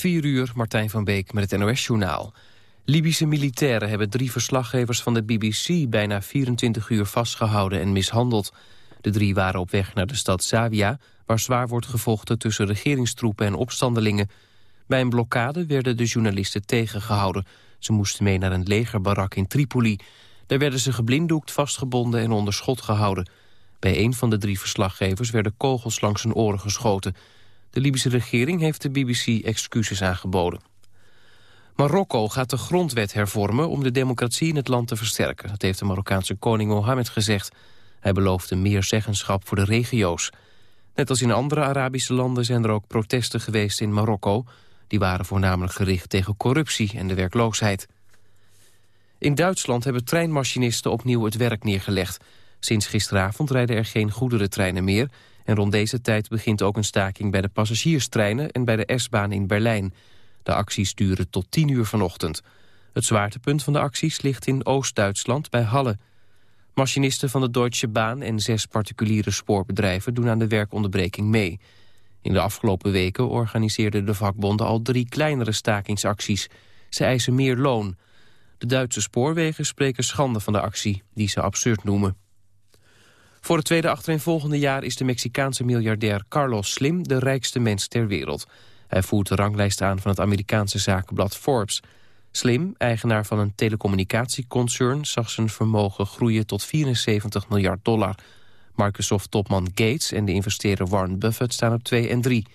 4 uur, Martijn van Beek met het NOS-journaal. Libische militairen hebben drie verslaggevers van de BBC... bijna 24 uur vastgehouden en mishandeld. De drie waren op weg naar de stad Zavia... waar zwaar wordt gevochten tussen regeringstroepen en opstandelingen. Bij een blokkade werden de journalisten tegengehouden. Ze moesten mee naar een legerbarak in Tripoli. Daar werden ze geblinddoekt, vastgebonden en onder schot gehouden. Bij een van de drie verslaggevers werden kogels langs zijn oren geschoten... De Libische regering heeft de BBC excuses aangeboden. Marokko gaat de grondwet hervormen om de democratie in het land te versterken. Dat heeft de Marokkaanse koning Mohammed gezegd. Hij beloofde meer zeggenschap voor de regio's. Net als in andere Arabische landen zijn er ook protesten geweest in Marokko. Die waren voornamelijk gericht tegen corruptie en de werkloosheid. In Duitsland hebben treinmachinisten opnieuw het werk neergelegd. Sinds gisteravond rijden er geen goederentreinen meer... En rond deze tijd begint ook een staking bij de passagierstreinen en bij de S-baan in Berlijn. De acties duren tot 10 uur vanochtend. Het zwaartepunt van de acties ligt in Oost-Duitsland bij Halle. Machinisten van de Deutsche Bahn en zes particuliere spoorbedrijven doen aan de werkonderbreking mee. In de afgelopen weken organiseerden de vakbonden al drie kleinere stakingsacties. Ze eisen meer loon. De Duitse spoorwegen spreken schande van de actie, die ze absurd noemen. Voor het tweede achtereenvolgende jaar is de Mexicaanse miljardair Carlos Slim de rijkste mens ter wereld. Hij voert de ranglijst aan van het Amerikaanse zakenblad Forbes. Slim, eigenaar van een telecommunicatieconcern, zag zijn vermogen groeien tot 74 miljard dollar. Microsoft-topman Gates en de investeerder Warren Buffett staan op 2 en 3.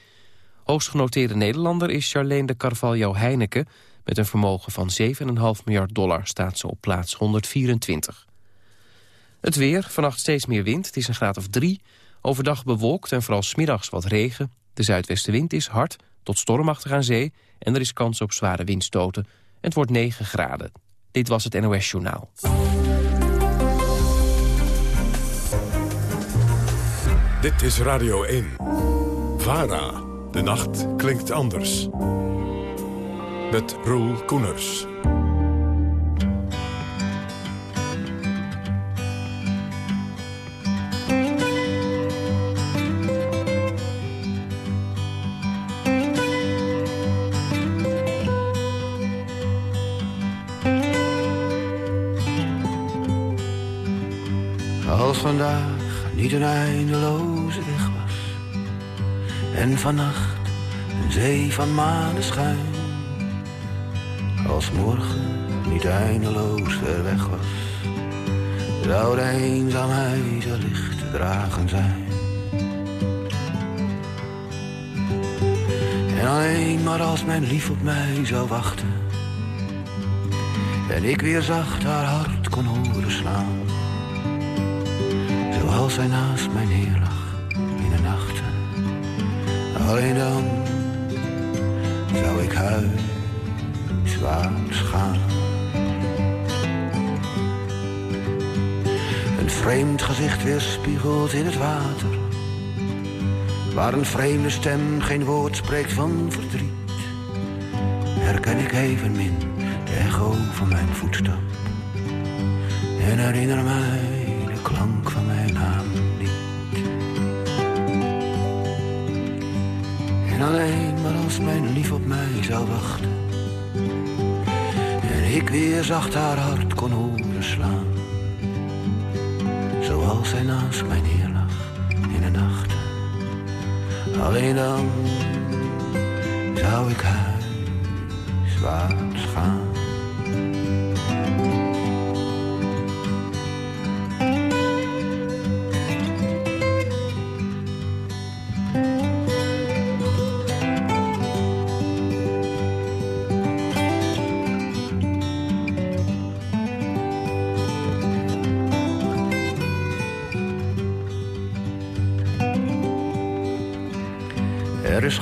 Hoogstgenoteerde Nederlander is Charlene de Carvalho Heineken. Met een vermogen van 7,5 miljard dollar staat ze op plaats 124. Het weer, vannacht steeds meer wind, het is een graad of drie. Overdag bewolkt en vooral smiddags wat regen. De zuidwestenwind is hard, tot stormachtig aan zee... en er is kans op zware windstoten. Het wordt 9 graden. Dit was het NOS Journaal. Dit is Radio 1. VARA. De nacht klinkt anders. Met Roel Koeners. Een eindeloze weg was. En vannacht een zee van maneschijn. Als morgen niet eindeloos ver weg was. Zou de eenzaamheid licht te dragen zijn. En alleen maar als mijn lief op mij zou wachten. En ik weer zacht haar hart kon horen slaan als zij naast mijn heer lag in de nachten. Alleen dan zou ik huiswaarts gaan. Een vreemd gezicht weerspiegelt in het water. Waar een vreemde stem geen woord spreekt van verdriet. Herken ik evenmin de echo van mijn voetstap. En herinner mij alleen maar als mijn lief op mij zou wachten. En ik weer zacht haar hart kon horen slaan. Zoals zij naast mijn heer lag in de nachten. Alleen dan zou ik huiswaarts gaan.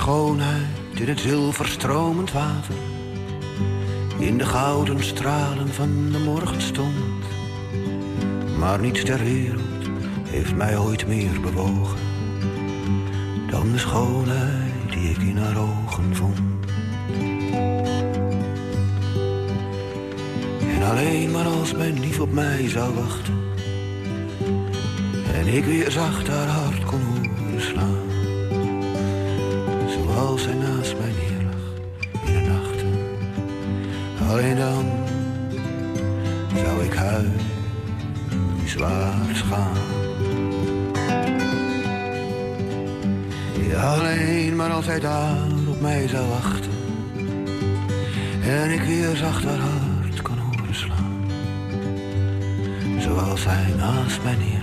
Schoonheid in het zilverstromend water. In de gouden stralen van de morgenstond. Maar niets ter wereld heeft mij ooit meer bewogen. Dan de schoonheid die ik in haar ogen vond. En alleen maar als mijn lief op mij zou wachten. En ik weer zacht haar als hij naast mij neerlag Alleen dan zou ik huiswaarts gaan. Die alleen maar altijd daar op mij zou wachten. En ik weer zacht haar hart kon horen. Zoals hij naast mij neerlag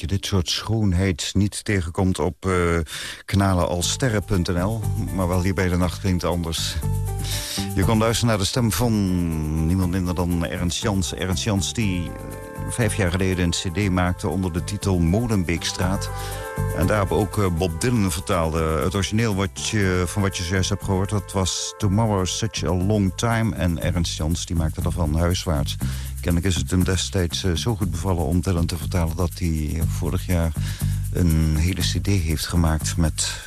dat je dit soort schoonheid niet tegenkomt op uh, kanalen als sterren.nl. Maar wel hier bij de nacht klinkt anders. Je kon luisteren naar de stem van niemand minder dan Ernst Jans. Ernst Jans die eh, vijf jaar geleden een cd maakte onder de titel Molenbeekstraat. En daarop ook eh, Bob Dylan vertaalde. Het origineel wat van wat je zojuist hebt gehoord... dat was Tomorrow Such a Long Time. En Ernst Jans die maakte daarvan huiswaarts. Kennelijk is het hem destijds uh, zo goed bevallen om Dylan te vertalen... dat hij vorig jaar een hele cd heeft gemaakt met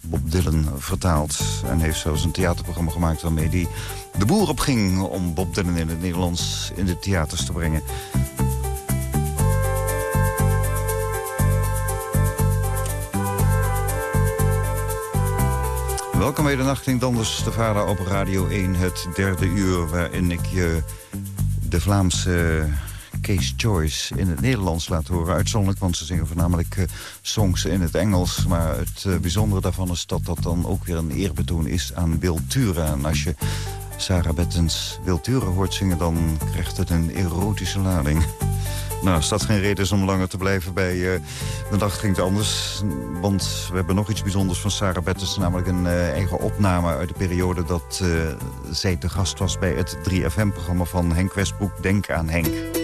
Bob Dylan vertaald. En heeft zelfs een theaterprogramma gemaakt waarmee hij de boer op ging... om Bob Dylan in het Nederlands in de theaters te brengen. Welkom bij de Nacht Anders, de vader op Radio 1, het derde uur... waarin ik je de Vlaamse Case Choice in het Nederlands laat horen. Uitzonderlijk, want ze zingen voornamelijk uh, songs in het Engels. Maar het uh, bijzondere daarvan is dat dat dan ook weer een eerbetoon is aan Wiltura. En als je Sarah Bettens Wiltura hoort zingen, dan krijgt het een erotische lading. Nou, als dat geen reden is om langer te blijven bij uh, de dag ging het anders. Want we hebben nog iets bijzonders van Sarah Bettens. Namelijk een eigen opname uit de periode dat zij te gast was... bij het 3FM-programma van Henk Westbroek, Denk aan Henk.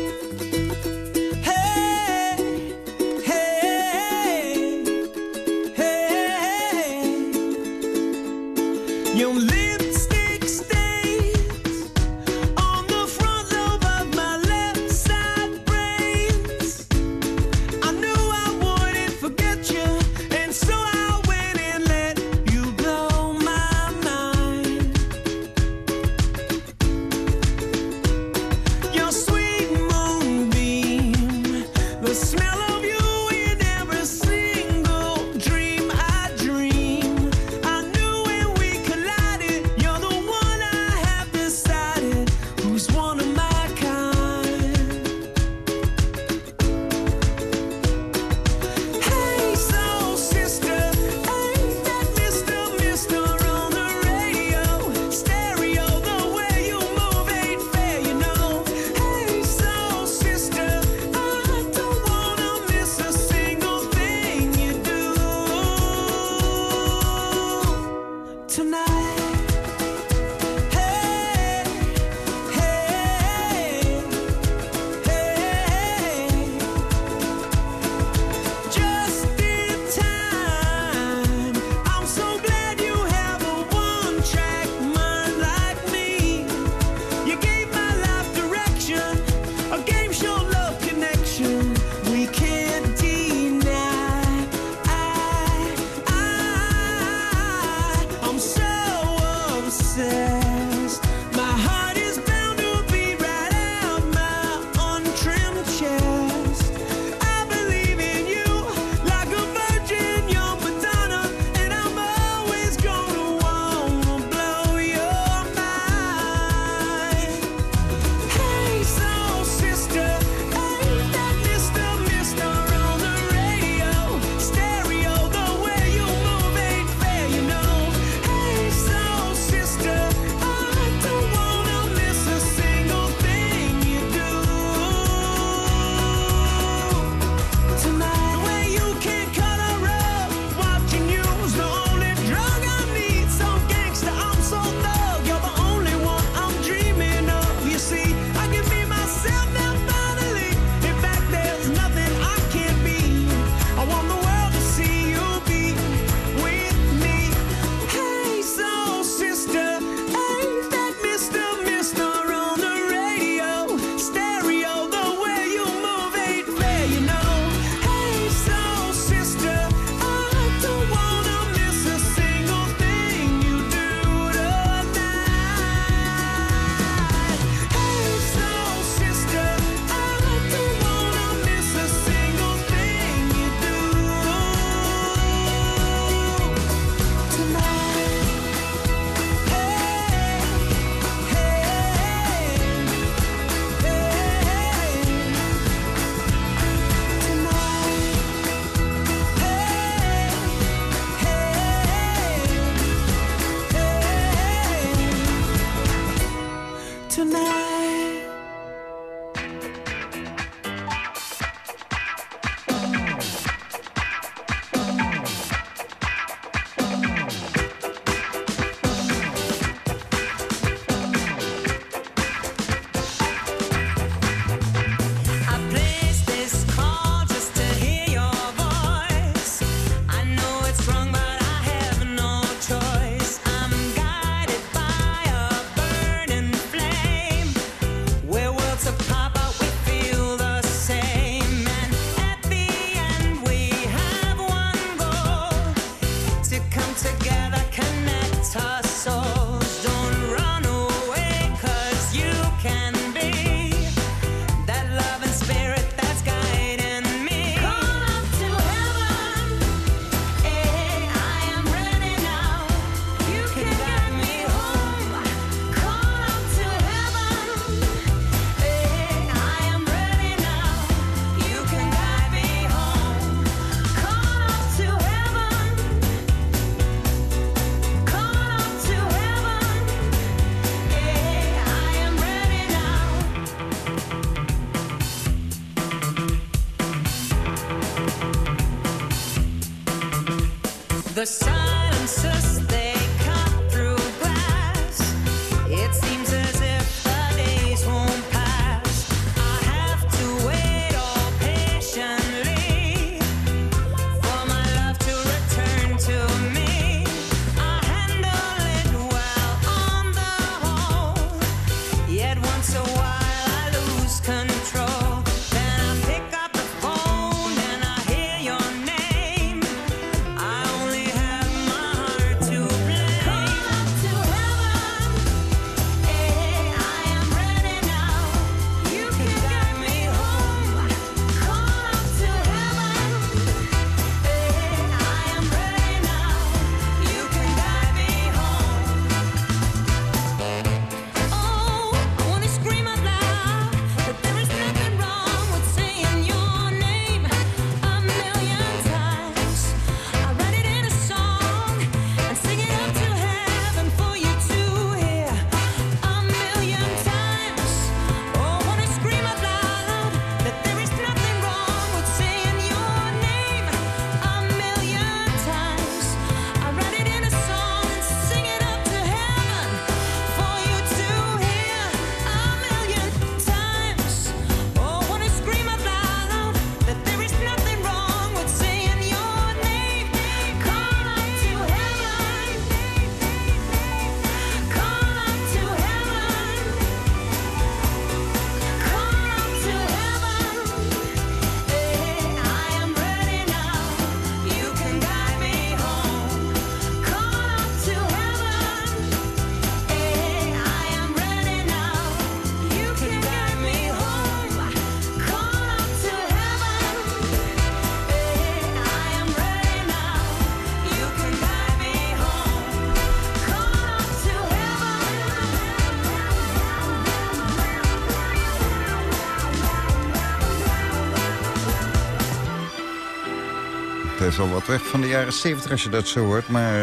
Is wel wat weg van de jaren 70 als je dat zo hoort. Maar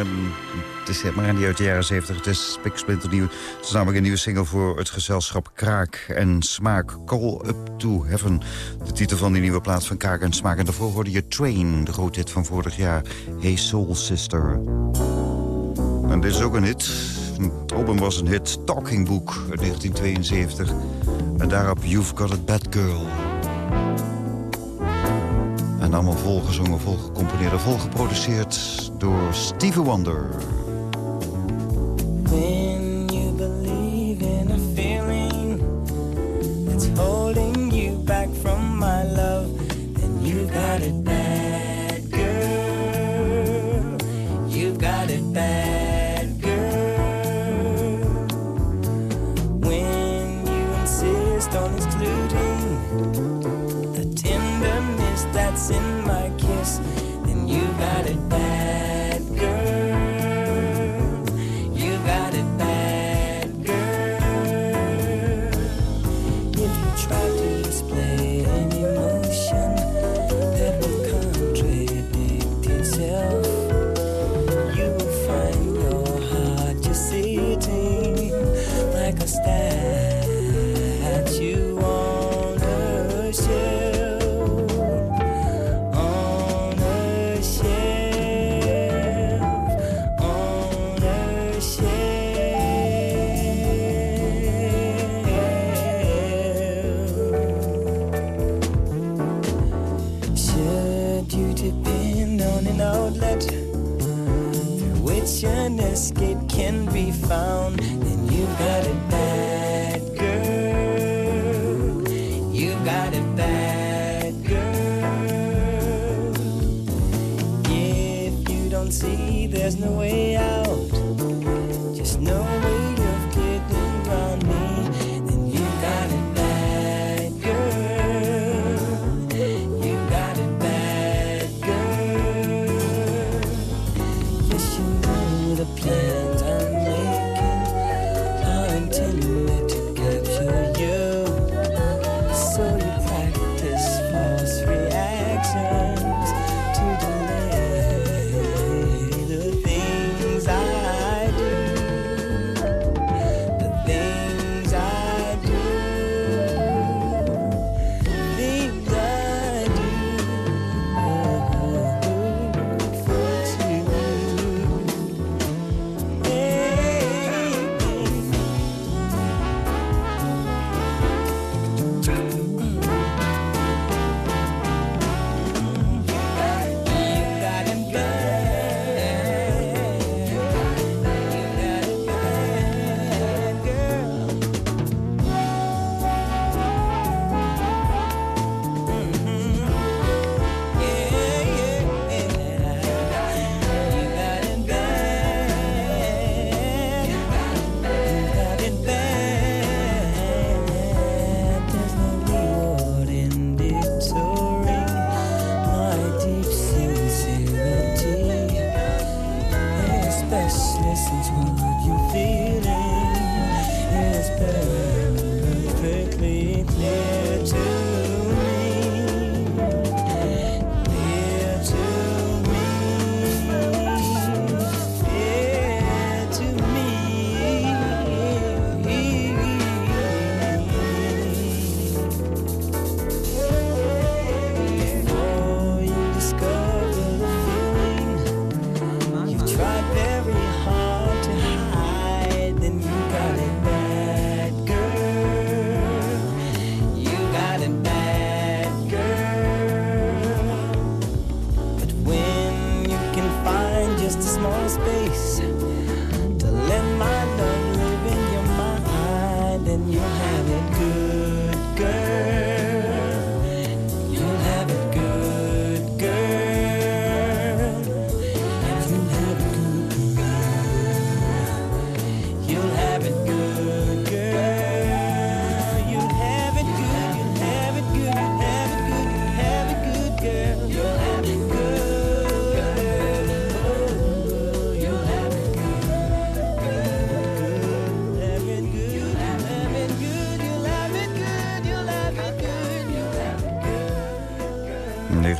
het is helemaal niet uit de jaren 70. Het is spiksplinter nieuw. Het is namelijk een nieuwe single voor het gezelschap Kraak en Smaak. Call Up To Heaven. De titel van die nieuwe plaats van Kraak en Smaak. En daarvoor hoorde je Train, de grote hit van vorig jaar. Hey Soul Sister. En dit is ook een hit. Het album was een hit. Talking Book uit 1972. En daarop You've Got It Bad Girl. En allemaal volgezongen, volgecomponeerd, volgeproduceerd door Stevie Wonder. When you believe in a feeling that's holding you back from my love, then you got it bad, girl. You got it bad,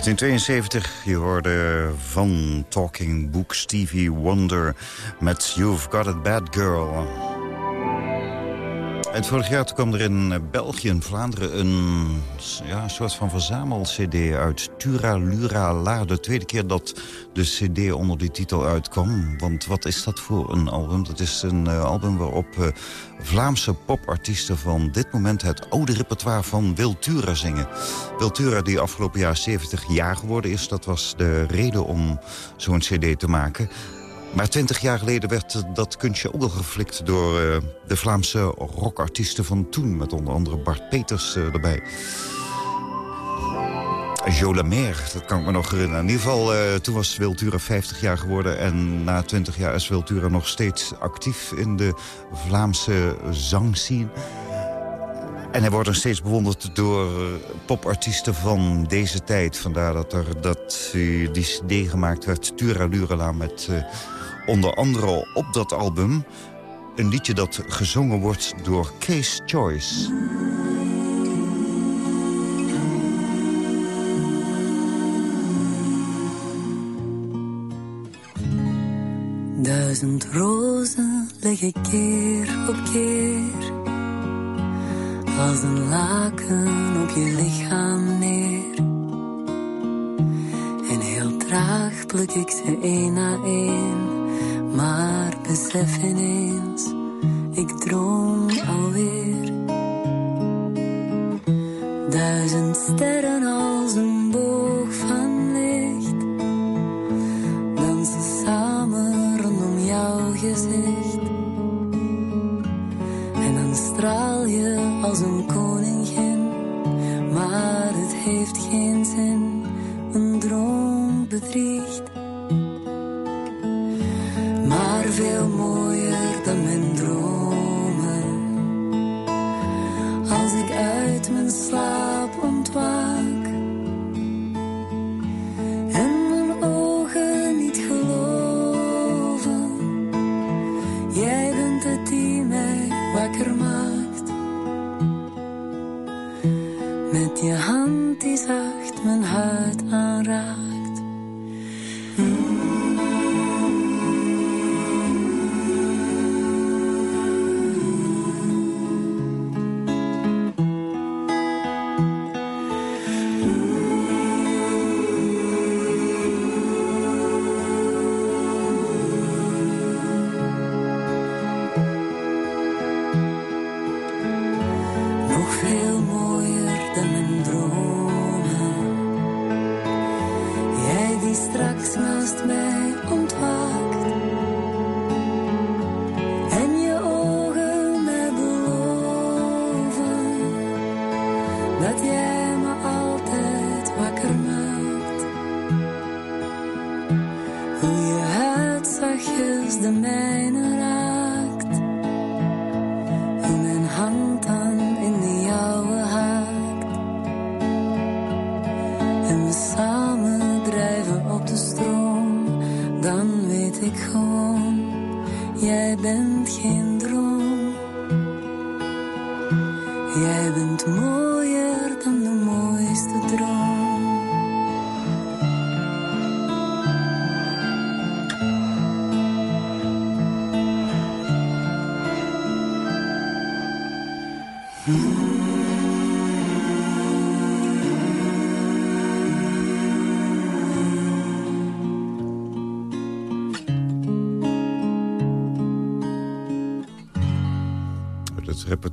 1972, je hoorde van Talking Book Stevie Wonder met You've Got It Bad Girl. En vorig jaar kwam er in België en Vlaanderen een ja, soort van verzamel-cd uit. Tura Lura La, de tweede keer dat de cd onder die titel uitkwam. Want wat is dat voor een album? Dat is een uh, album waarop uh, Vlaamse popartiesten van dit moment... het oude repertoire van Wiltura zingen. Wiltura die afgelopen jaar 70 jaar geworden is. Dat was de reden om zo'n cd te maken. Maar twintig jaar geleden werd dat kunstje ook al geflikt... door uh, de Vlaamse rockartiesten van toen. Met onder andere Bart Peters uh, erbij. Jo Lemaire, dat kan ik me nog herinneren. In ieder geval, uh, toen was Wiltura 50 jaar geworden... en na 20 jaar is Wiltura nog steeds actief in de Vlaamse zangscene. En hij wordt nog steeds bewonderd door popartiesten van deze tijd. Vandaar dat er dat, die cd gemaakt werd, Tura Lurela... met onder andere op dat album een liedje dat gezongen wordt door Case Choice. Duizend rozen liggen keer op keer. Als een laken op je lichaam neer. En heel traag pluk ik ze één na één. Maar besef ineens, ik droom alweer. Duizend sterren als een boog van licht. Dansen samen rondom jouw gezicht. En dan straal je als een koningin. Maar het heeft geen zin, een droom bedriegt. Zachtjes de mijne raakt. Hoe mijn hand dan in de jouwe haakt. En we samen drijven op de stroom. Dan weet ik gewoon, jij bent geen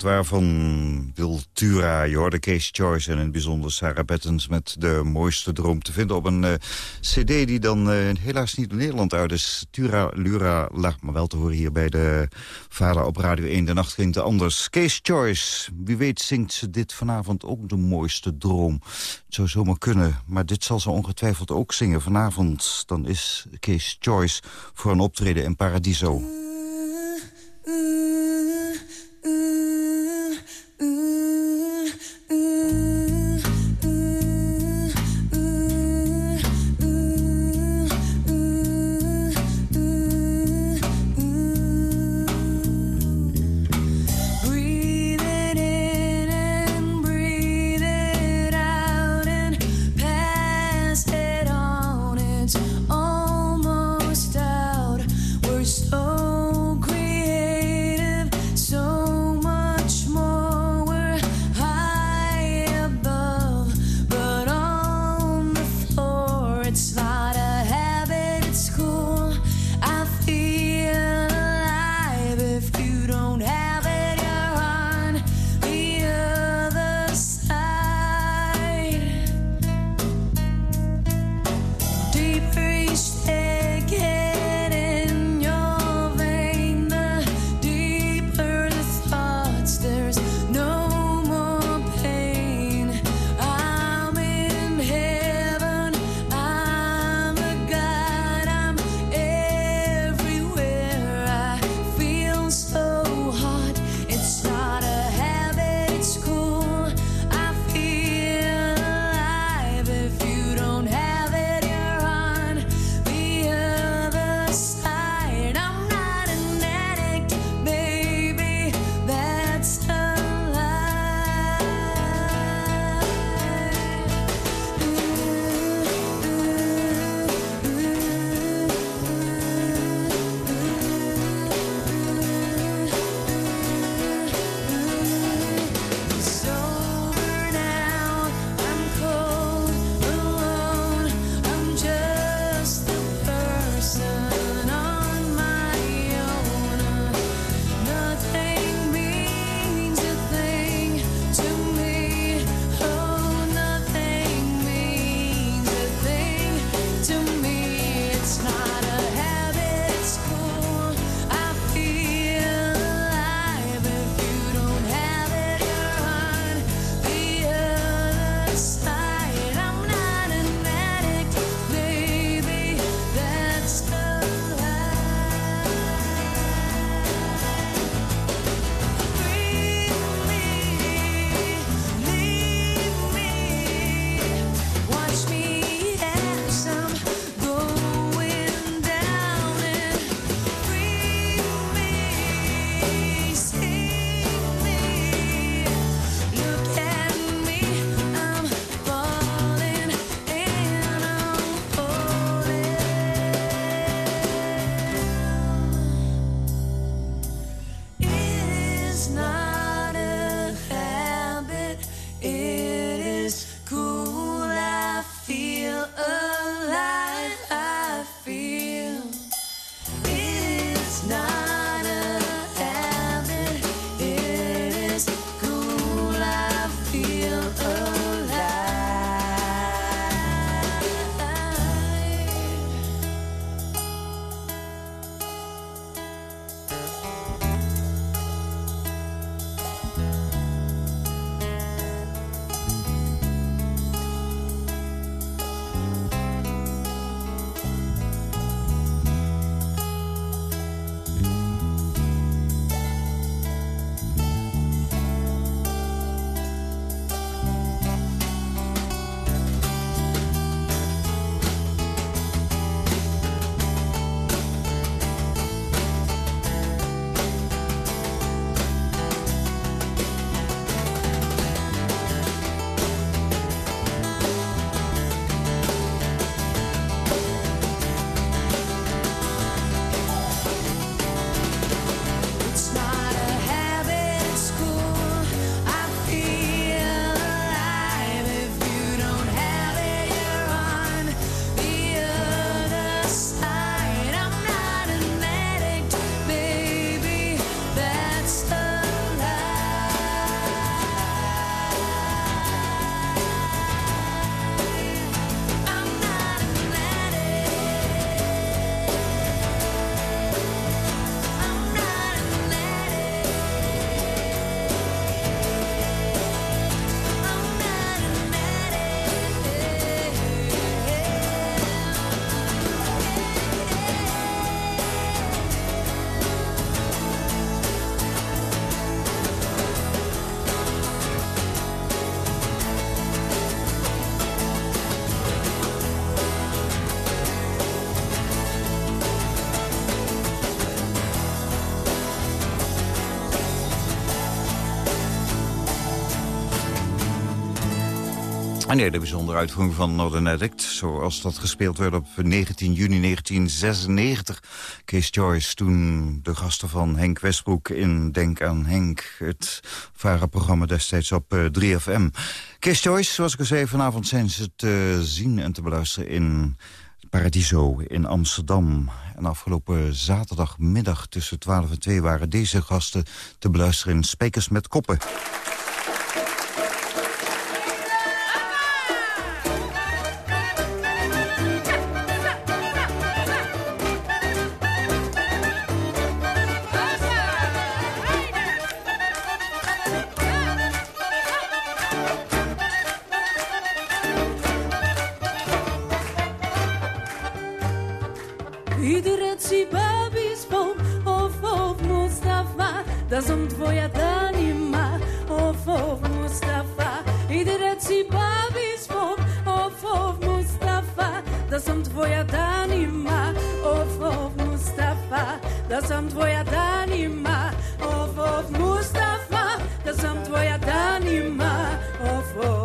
repertoire van Wiltura, je hoorde Case Choice... en in het bijzonder Sarah Bettens met de mooiste droom te vinden... op een uh, cd die dan uh, helaas niet in Nederland uit is. Tura Lura lag maar wel te horen hier bij de vader op Radio 1. De nacht ging te anders. Case Choice, wie weet zingt ze dit vanavond ook de mooiste droom. Het zou zomaar kunnen, maar dit zal ze ongetwijfeld ook zingen. Vanavond dan is Case Choice voor een optreden in Paradiso. almost out. De bijzondere uitvoering van Northern Addict... zoals dat gespeeld werd op 19 juni 1996. Kees Joyce, toen de gasten van Henk Westbroek in Denk aan Henk... het VARA-programma destijds op 3FM. Eh, Kees Joyce, zoals ik al zei, vanavond zijn ze te zien en te beluisteren... in Paradiso in Amsterdam. En afgelopen zaterdagmiddag tussen 12 en 2 waren deze gasten te beluisteren in Spekers met Koppen. да сум твоја данима, оф, оф, Мустафа. и да речи баби спом, оф, оф, Мустафа, да сум твоја данима, оф, оф, Мустафа, да сум твоја данима, оф, оф, Мустафа, да сум твоја данима, оф, оф,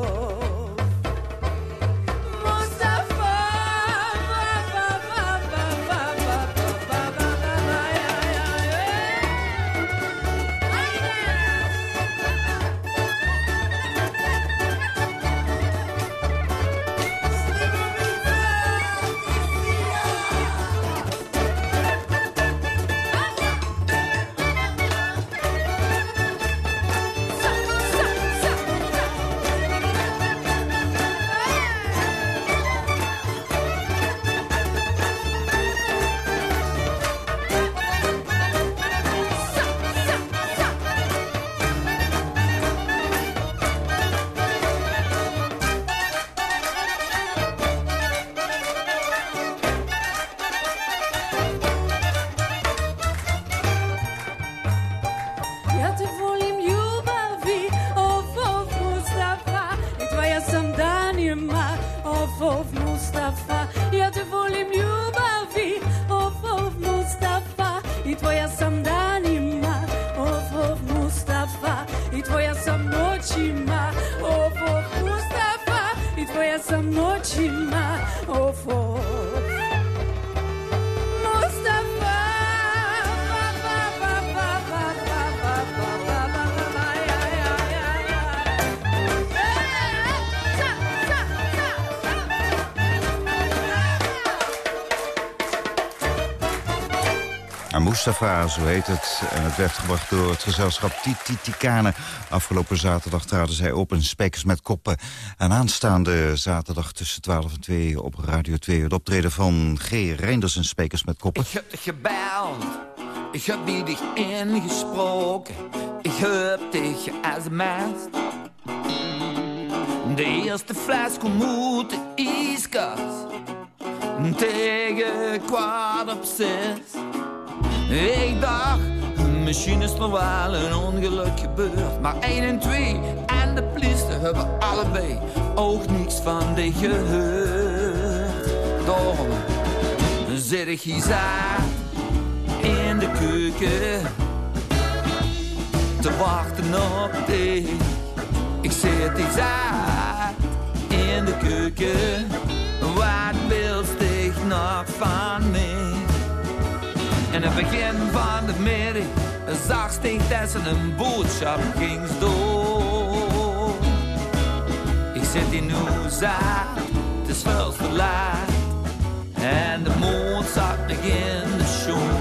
Mustafa, zo heet het. En het werd gebracht door het gezelschap Tititicane. Afgelopen zaterdag traden zij op in Spijkers met Koppen. En aanstaande zaterdag tussen 12 en 2 op Radio 2... het optreden van G. Reinders en Spijkers met Koppen. Ik heb gebeld, ik heb dich ingesproken. Ik heb dich geasmest. De eerste fles komt uit de. Tegen kwart op. Ik dacht, misschien is er wel een ongeluk gebeurd. Maar 1 en 2 en de politie hebben allebei ook niks van die gehoord. Daarom zit ik hier in de keuken te wachten op dich. Ik zit hier in de keuken, wat wilst ik nog van mij? In het begin van de middag zag ik tussen een boodschap ging door. Ik zit in Oeza, het is veel te laat. En de mond zat nog in de show.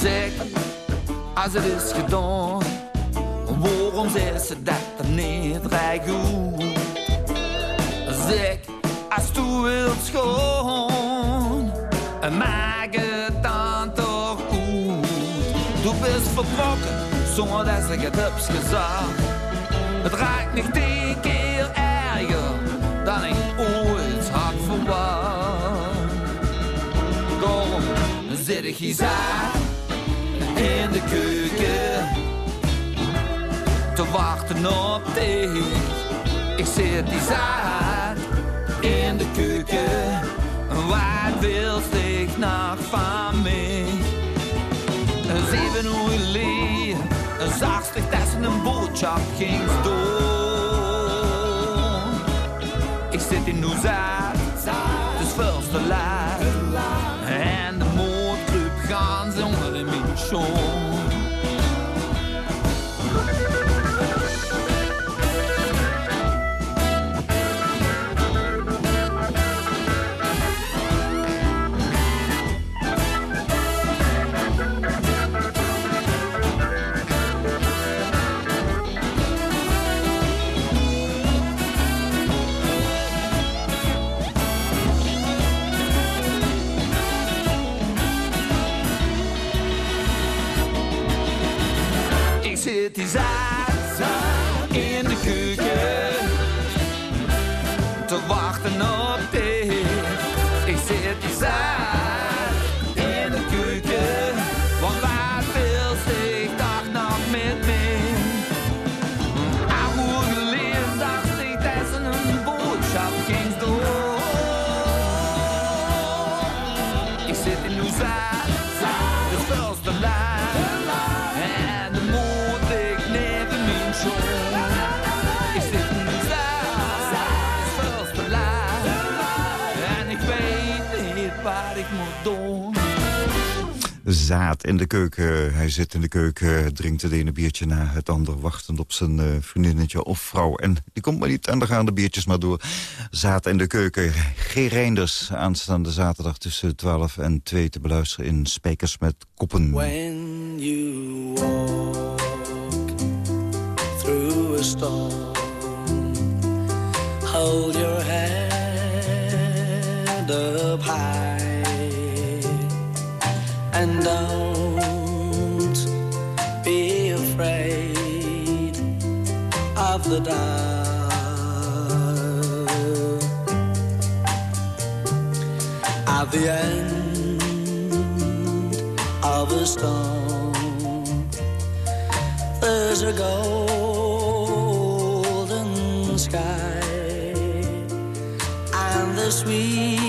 Zeg, als het is gedaan, waarom is het dat er niet goed? Zeg, als tu wilt schoon, maak het dan toch goed. Du bist vertrokken, zonder dat ik het heb gezegd. Het raakt niet tien keer erger dan ik ooit had verwacht. Daarom zit ik hier in de keuken te wachten op thee. Ik zit die zaad in de keuken. Wat wil zich nog van mij? Zeven uur geleden zag zich tussen een boodschap ging doen. Ik zit in Noezad, het is veel te laat. En de moordclub gaan zonder de mission. zit Zaad in de keuken. Hij zit in de keuken, drinkt het ene biertje na het andere... wachtend op zijn eh, vriendinnetje of vrouw. En die komt maar niet gaan de biertjes maar door. Zaad in de keuken. G. Reinders, aanstaande zaterdag tussen 12 en 2 te beluisteren... in Spijkers met Koppen. When you walk through a storm, hold your head up high the dark. At the end of a storm. There's a golden sky and the sweet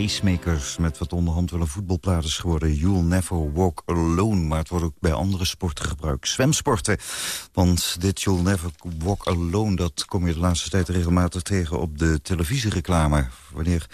Pacemakers met wat onderhand wel een voetbalplaat is geworden. You'll never walk alone. Maar het wordt ook bij andere sporten gebruikt. Zwemsporten. Want dit You'll never walk alone... dat kom je de laatste tijd regelmatig tegen op de televisiereclame. Wanneer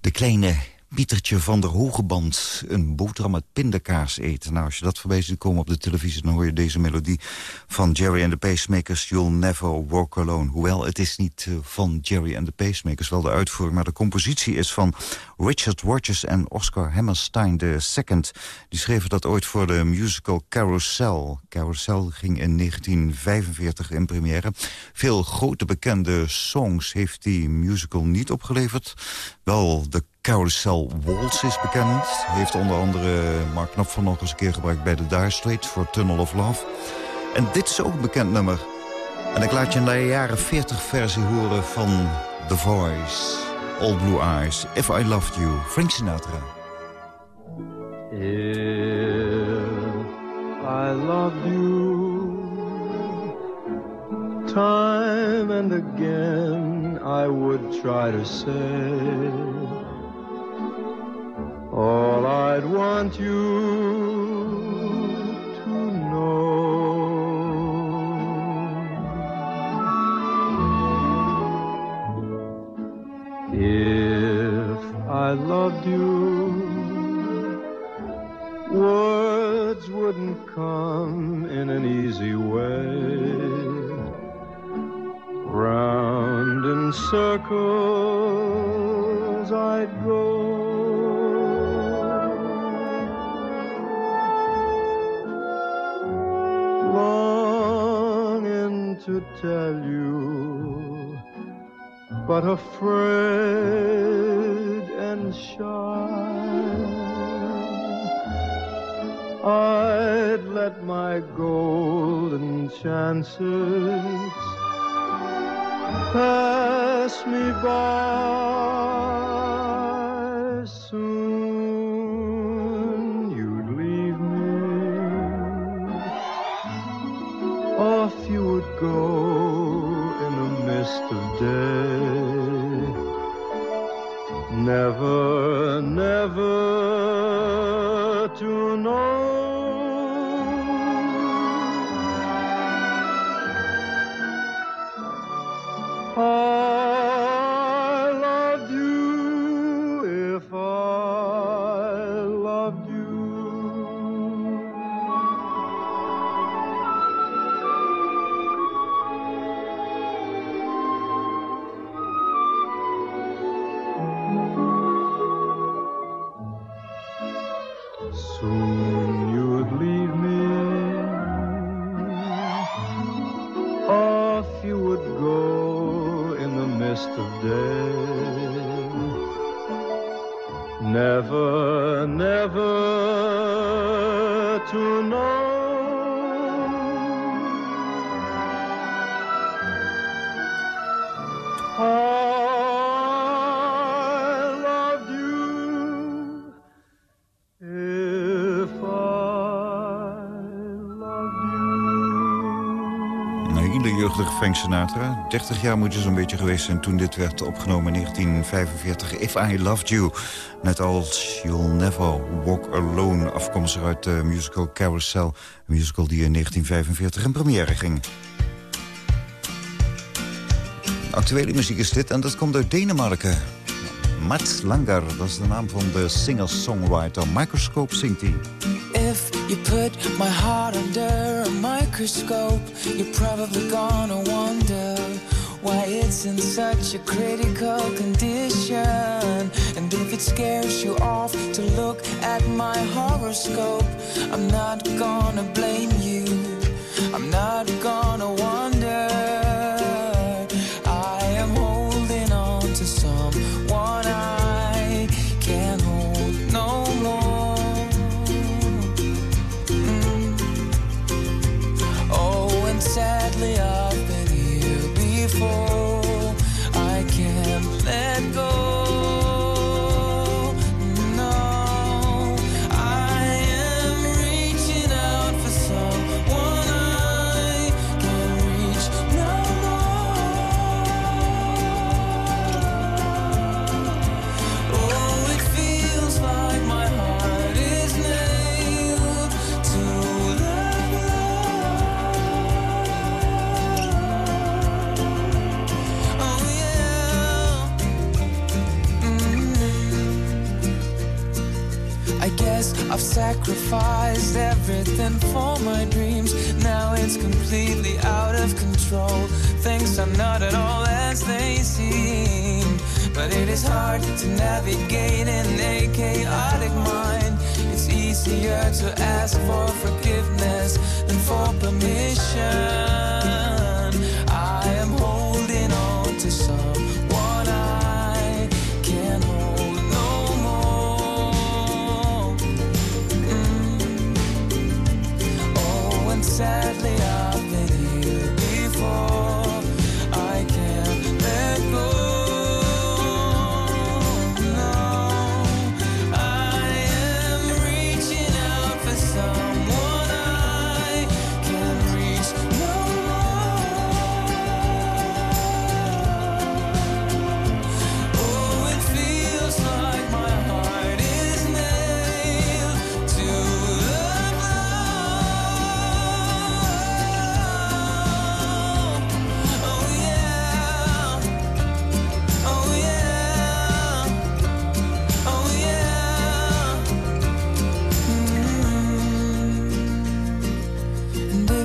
de kleine Pietertje van der Hogeband een boterham met pindakaas eten. Nou, als je dat voorbij ziet komen op de televisie... dan hoor je deze melodie van Jerry and the Pacemakers... You'll Never Walk Alone. Hoewel, het is niet eh, van Jerry and the Pacemakers, wel de uitvoering... maar de compositie is van Richard Rogers en Oscar Hammerstein II. Die schreven dat ooit voor de musical Carousel. Carousel ging in 1945 in première. Veel grote bekende songs heeft die musical niet opgeleverd. Wel de Carousel Waltz is bekend. Heeft onder andere Mark Knopfler nog eens een keer gebruikt bij de Dire voor Tunnel of Love. En dit is ook een bekend nummer. En ik laat je een de jaren 40 versie horen van The Voice. All Blue Eyes, If I Loved You, Frank Sinatra. If I loved you time and again I would try to say all I'd want you to know. If I loved you, words wouldn't come in an easy way. Round in circles to tell you, but afraid and shy. I'd let my golden chances pass me by. Never Frank Sinatra. 30 jaar moet je zo'n beetje geweest zijn toen dit werd opgenomen in 1945. If I Loved You. Net als You'll Never Walk Alone. Afkomstig uit de musical Carousel. Een musical die in 1945 in première ging. Actuele muziek is dit en dat komt uit Denemarken. Mats Langer, dat is de naam van de singer-songwriter. Microscope zingt hij. You put my heart under a microscope, you're probably gonna wonder why it's in such a critical condition. And if it scares you off to look at my horoscope, I'm not gonna blame you. I'm not gonna wonder.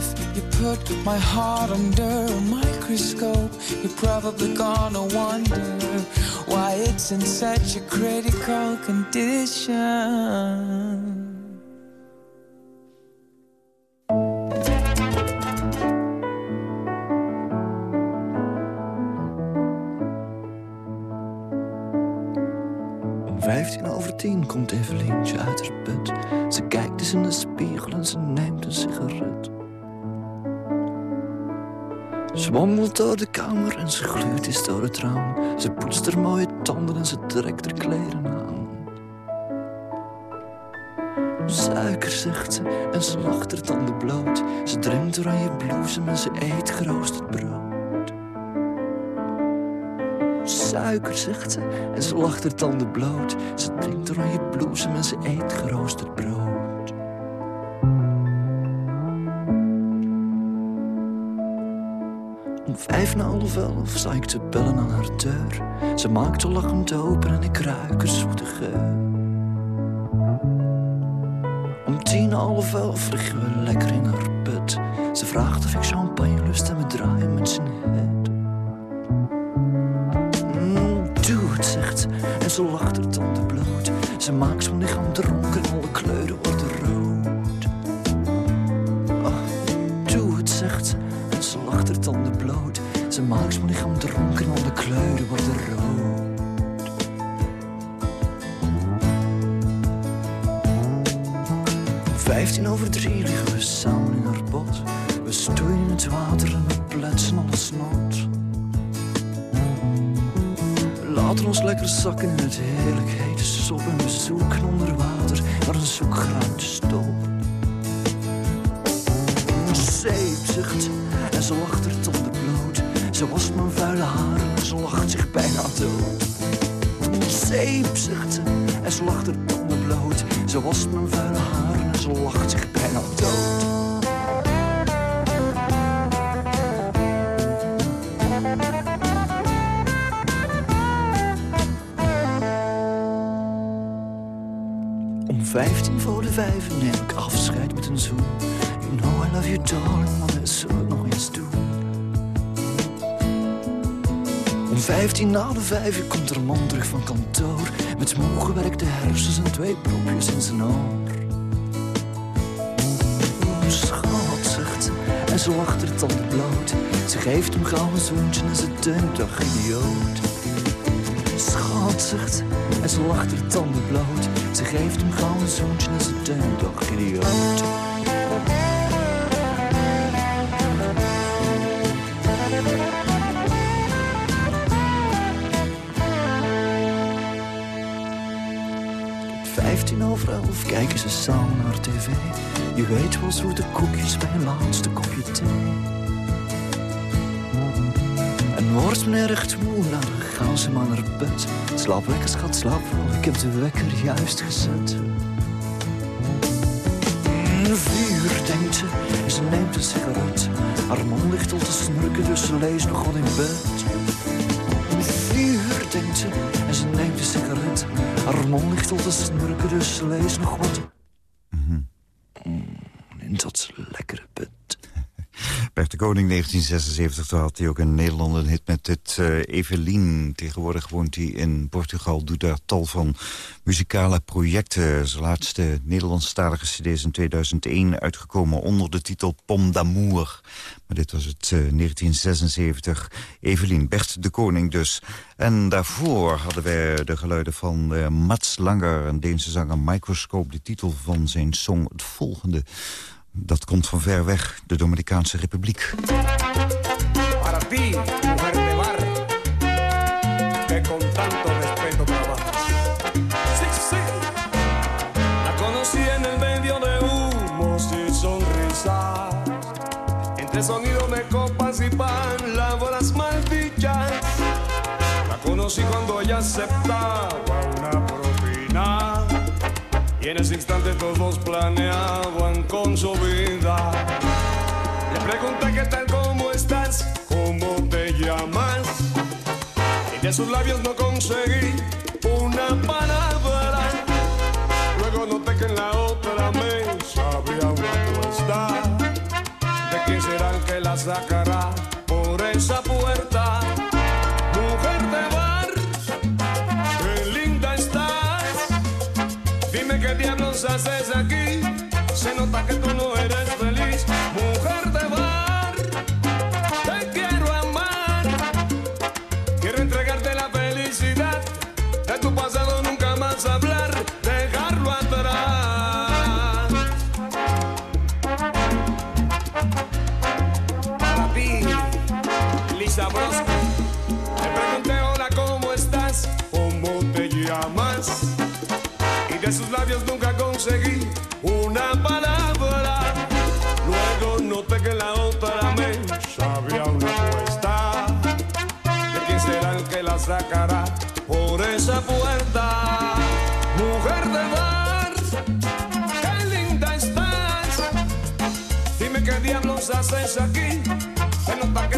If you put my heart under a microscope, you're probably gonna wonder why it's in such a critical condition. Vijftien over tien komt Evelientje uit haar bed. Ze kijkt eens in de spiegel en ze neemt een sigaret. Ze wandelt door de kamer en ze gluurt eens door het raam. Ze poetst haar mooie tanden en ze trekt haar kleren aan. Suiker, zegt ze, en ze lacht haar tanden bloot. Ze drinkt oranje bloesem en ze eet geroosterd brood. Suiker, zegt ze, en ze lacht haar tanden bloot. Ze drinkt oranje bloesem en ze eet geroosterd brood. Vijf na half elf sta ik te bellen aan haar deur. Ze maakt al lachend open en ik ruik een zoete geur. Om tien na half elf liggen we lekker in haar bed. Ze vraagt of ik champagne lust en we draaien met z'n head. Mm, doe het, zegt ze, en ze lacht haar tanden bloot. Ze maakt mijn lichaam dronken en alle kleuren worden rood. Maakt mijn lichaam dronken en alle kleuren worden rood. Vijftien over drie liggen we samen in haar bot. We stoeien in het water en we pletsen alles nat. We laten ons lekker zakken in het heerlijk hete sop. En we zoeken onder water naar een zoekgruimte stop. Zeep, ze, en lacht haar tanden bloot. Ze wast mijn vuile haren en ze lacht zich bijna dood. Zeep, zegt ze, en ze lacht haar tanden bloot. Ze wast mijn vuile haren en ze lacht zich bijna dood. Om vijftien voor de vijf neem ik afscheid met een zoen. You know I love you darling, maar we zullen het nog eens doen. Om vijftien na de vijf komt er een man terug van kantoor. Met moe gewerkte hersens en twee propjes in zijn oor. Oh, schat, zegt ze, en ze lacht haar tanden bloot. Ze geeft hem gauw een zoontje en ze denkt, ach idioot. Schat, zegt ze, en ze lacht haar tanden bloot. Ze geeft hem gauw een zoontje en ze denkt, ach idioot. Elf kijken ze samen naar tv. Je weet wel zoete koekjes bij een laatste kopje thee. En wordt meneer echt moe, dan gaan ze maar naar bed. Slaap lekker, schat, slaap wel. Ik heb de wekker juist gezet. Vuur, denkt ze, en ze neemt een sigaret. Haar man ligt al te snurken, dus ze leest nog wat in bed. Man ligt al te snurken, dus ze leest nog wat. Bert de Koning 1976, toen had hij ook in Nederland een hit met dit uh, Evelien. Tegenwoordig woont hij in Portugal, doet daar tal van muzikale projecten. Zijn laatste Nederlandstalige cd is in 2001 uitgekomen onder de titel Pom d'Amour. Maar dit was het uh, 1976. Evelien, Bert de Koning dus. En daarvoor hadden wij de geluiden van uh, Mats Langer, een Deense zanger Microscope. De titel van zijn song het volgende... Dat komt van ver weg, de Dominicaanse Republiek. Para ti, mujer de bar, que con tanto respeto. Sí, sí. La conocí en el medio de humos y sonrisas. Entre sonido de copas y palabras maldichas. La conocí cuando ella aceptaba. En ese instante todos planeaban con su vida. Le pregunté qué tal, cómo estás, cómo te llamas. Y de sus labios no conseguí una palabra. Luego noté que en la otra mesa había una apuesta. ¿De quién será el que la sacará ¿Cómo te llamas? y de sus labios nunca conseguí una palabra. Luego noté que la otra mesa había una apuesta. ¿De quién será el que la sacará por esa puerta? Mujer de bar, qué linda estás. Dime qué diablos haces aquí. Se nota que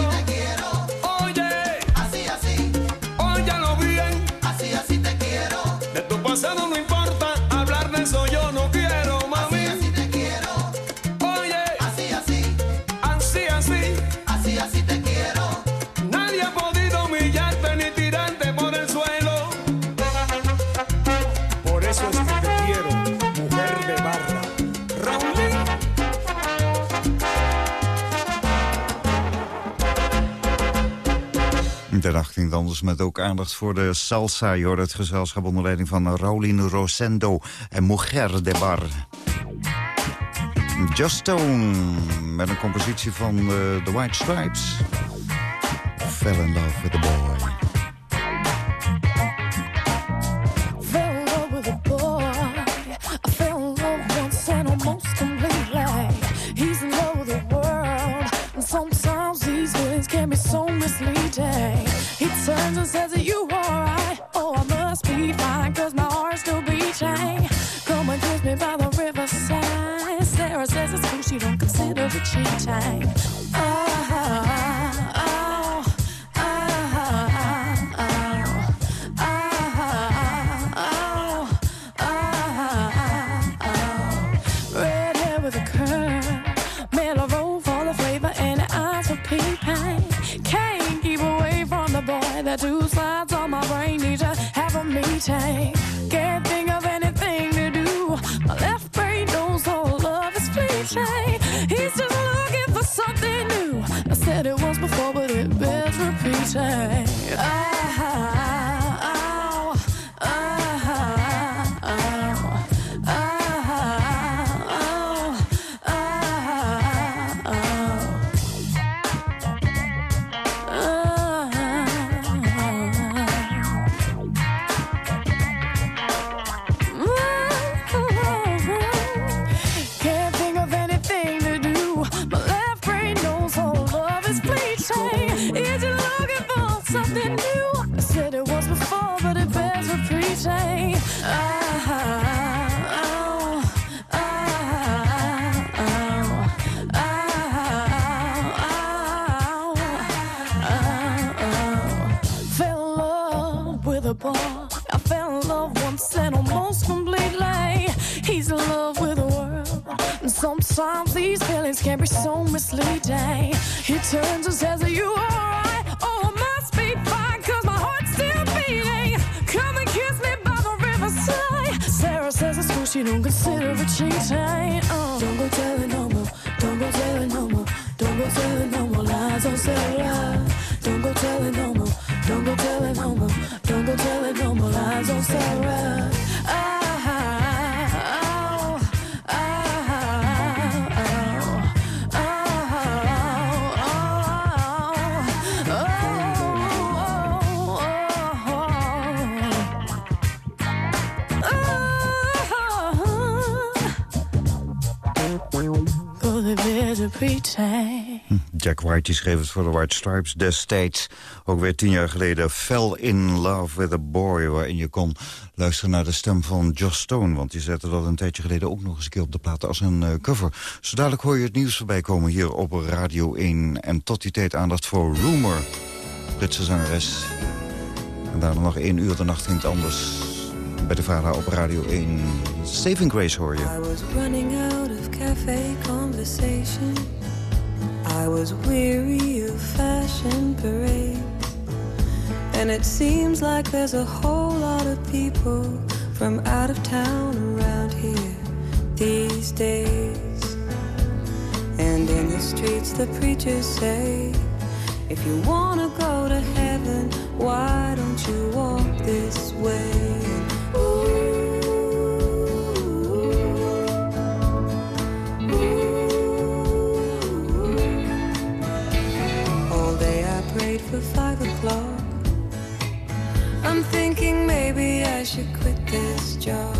met ook aandacht voor de salsa. Je het gezelschap onder leiding van Raulin Rosendo en Mujer de Bar. Just Stone met een compositie van uh, The White Stripes. Fell in love with the boy. Can't think of anything to do. My left brain knows all love is fleeting. He's just looking for something new. I said it once before, but it bears repeating. Pretend. Jack White die schreef het voor de White Stripes destijds. Ook weer tien jaar geleden. Fell in Love with a Boy. Waarin je kon luisteren naar de stem van Joss Stone. Want die zette dat een tijdje geleden ook nog eens een keer op de platen als een eh, cover. Zo dadelijk hoor je het nieuws voorbij komen hier op Radio 1. En tot die tijd aandacht voor Rumor. Britse zangeres. En daarna nog één uur de nacht ging het anders. Bij de VARA op Radio 1. Saving Grace hoor je. I was running out of cafe conversation. I was weary of fashion parades. And it seems like there's a whole lot of people from out of town around here these days. And in the streets, the preachers say, if you wanna go to heaven, why don't you walk this way? For five o'clock. I'm thinking maybe I should quit this job.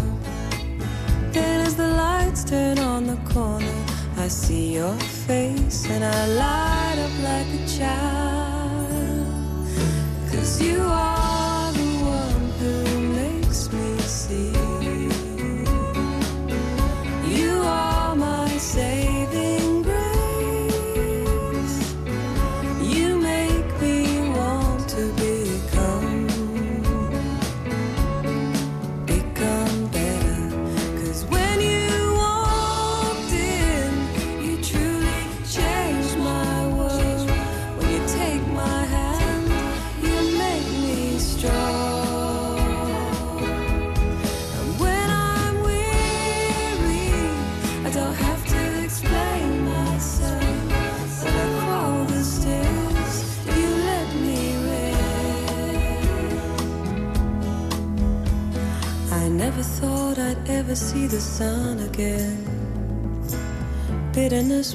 Then as the lights turn on the corner, I see your face and I light up like a child. Cause you are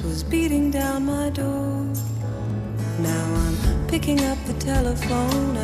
was beating down my door. Now I'm picking up the telephone,